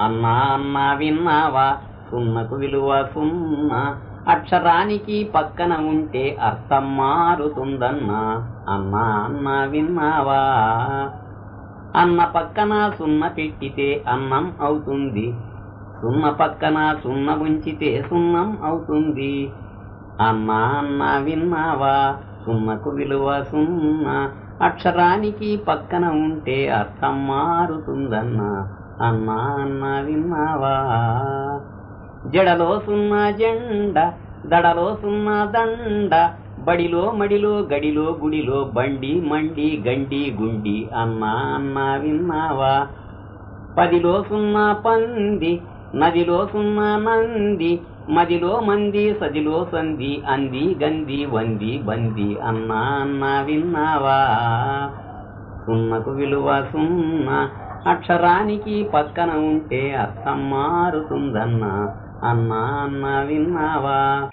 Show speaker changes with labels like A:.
A: అన్నా అన్నా విన్నావా? సున్నకు విలువ సున్నా. అక్షరానికి పక్కన ఉంటే అర్థం మారుతుందన్నా. అన్నా అన్నా విన్నావా? అన్న పక్కన సున్న పెట్టితే అన్నం అవుతుంది. సున్న పక్కన సున్న ఉంచితే సున్నం అవుతుంది. అన్నా అన్నా విన్నావా? సున్నకు విలువ సున్నా. అక్షరానికి పక్కన ఉంటే అర్థం మారుతుందన్నా. అన్నా అన్న విన్నావా? జడలో సున్న జెండ దడలో సున్నా దండ బడిలో మడిలో గడిలో గుడిలో బండి మండి గండి గుండి అన్నా అన్నా విన్నావా? పదిలో సున్నా పంది నదిలో సున్నా నంది మదిలో మంది సదిలో సంది అంది గంది వంది బంది అన్నా అన్నా విన్నావా? సున్నకు విలువ సున్నా అక్షరానికి పక్కన ఉంటే అర్థం మారుతుందన్నా అన్నా అన్నా విన్నావా?